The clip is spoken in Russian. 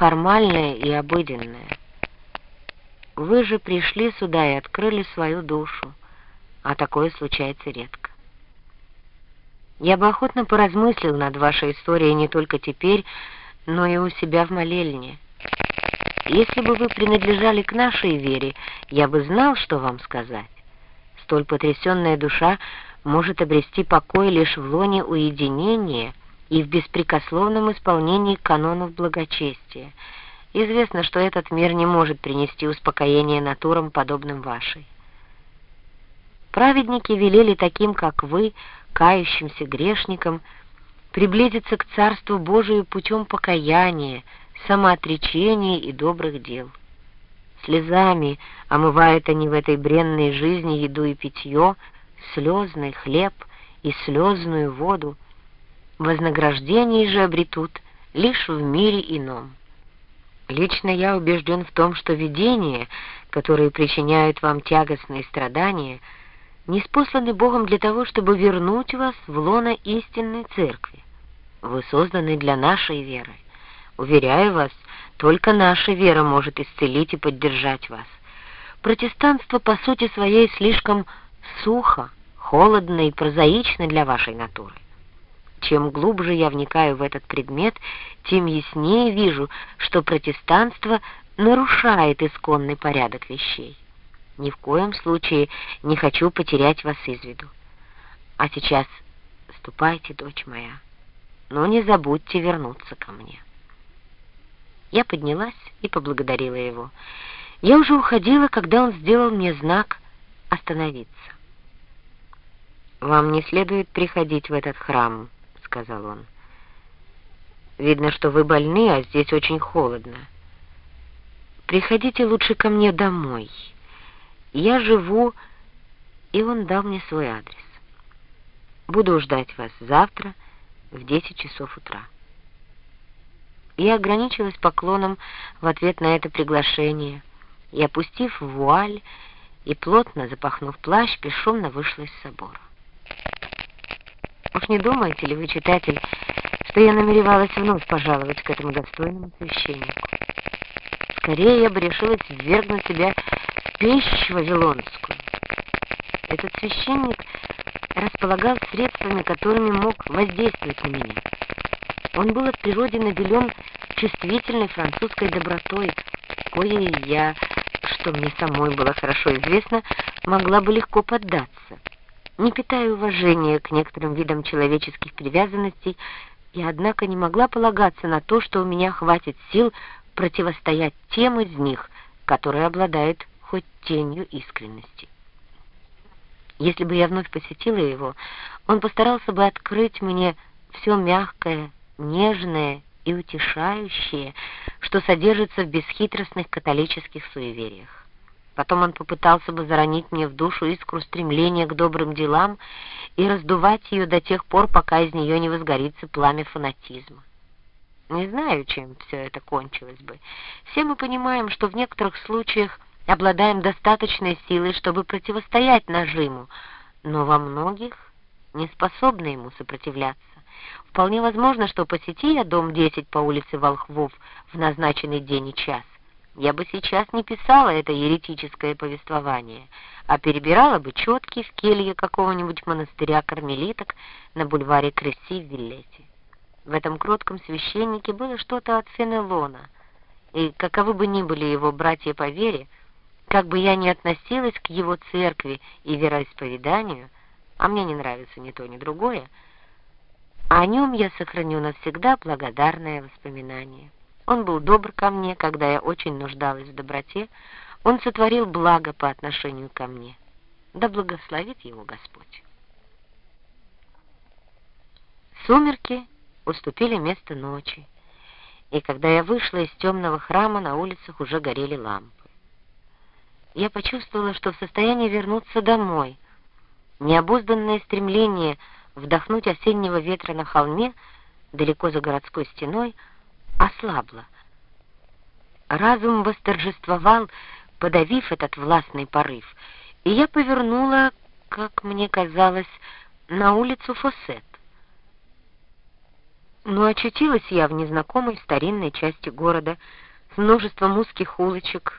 формальное и обыденное. Вы же пришли сюда и открыли свою душу, а такое случается редко. Я бы охотно поразмыслил над вашей историей не только теперь, но и у себя в молельне. Если бы вы принадлежали к нашей вере, я бы знал, что вам сказать. Столь потрясенная душа может обрести покой лишь в лоне уединения и в беспрекословном исполнении канонов благочестия. Известно, что этот мир не может принести успокоение натурам, подобным вашей. Праведники велели таким, как вы, кающимся грешникам, приблизиться к Царству Божию путем покаяния, самоотречения и добрых дел. Слезами омывают они в этой бренной жизни еду и питье, слезный хлеб и слезную воду. Вознаграждение же обретут лишь в мире ином. Лично я убежден в том, что видения, которые причиняют вам тягостные страдания, не спосланы Богом для того, чтобы вернуть вас в лоно истинной церкви. Вы созданы для нашей веры. Уверяю вас, только наша вера может исцелить и поддержать вас. Протестанство по сути своей слишком сухо, холодно и прозаично для вашей натуры. Чем глубже я вникаю в этот предмет, тем яснее вижу, что протестанство нарушает исконный порядок вещей. Ни в коем случае не хочу потерять вас из виду. А сейчас ступайте, дочь моя, но не забудьте вернуться ко мне». Я поднялась и поблагодарила его. Я уже уходила, когда он сделал мне знак «Остановиться». «Вам не следует приходить в этот храм», — сказал он. «Видно, что вы больны, а здесь очень холодно. Приходите лучше ко мне домой. Я живу...» И он дал мне свой адрес. «Буду ждать вас завтра в 10 часов утра». Я ограничилась поклоном в ответ на это приглашение и, опустив вуаль и плотно запахнув плащ, бесшумно вышла из собора. Уж не думаете ли вы, читатель, что я намеревалась вновь пожаловать к этому достойному священнику? Скорее я бы решилась ввергнуть себя в пищу вавилонскую. Этот священник располагал средствами, которыми мог воздействовать на меня. Он был от природы наделен чувствительной французской добротой, коей я, что мне самой было хорошо известно, могла бы легко поддаться. Не питая уважения к некоторым видам человеческих привязанностей, я, однако, не могла полагаться на то, что у меня хватит сил противостоять тем из них, которые обладают хоть тенью искренности. Если бы я вновь посетила его, он постарался бы открыть мне все мягкое, нежное и утешающее, что содержится в бесхитростных католических суевериях. Потом он попытался бы заронить мне в душу искру стремления к добрым делам и раздувать ее до тех пор, пока из нее не возгорится пламя фанатизма. Не знаю, чем все это кончилось бы. Все мы понимаем, что в некоторых случаях обладаем достаточной силой, чтобы противостоять нажиму, но во многих не способны ему сопротивляться. Вполне возможно, что посети я дом 10 по улице Волхвов в назначенный день и час, я бы сейчас не писала это еретическое повествование, а перебирала бы четки в келье какого-нибудь монастыря кармелиток на бульваре Кресси в Виллете. В этом кротком священнике было что-то от Фенелона, и каковы бы ни были его братья по вере, как бы я ни относилась к его церкви и вероисповеданию, а мне не нравится ни то, ни другое, о нем я сохраню навсегда благодарное воспоминание. Он был добр ко мне, когда я очень нуждалась в доброте. Он сотворил благо по отношению ко мне. Да благословит его Господь. Сумерки уступили место ночи, и когда я вышла из темного храма, на улицах уже горели лампы. Я почувствовала, что в состоянии вернуться домой. Необузданное стремление — вдохнуть осеннего ветра на холме, далеко за городской стеной, ослабло. Разум восторжествовал, подавив этот властный порыв, и я повернула, как мне казалось, на улицу Фосет. Но очутилась я в незнакомой старинной части города с множеством узких улочек,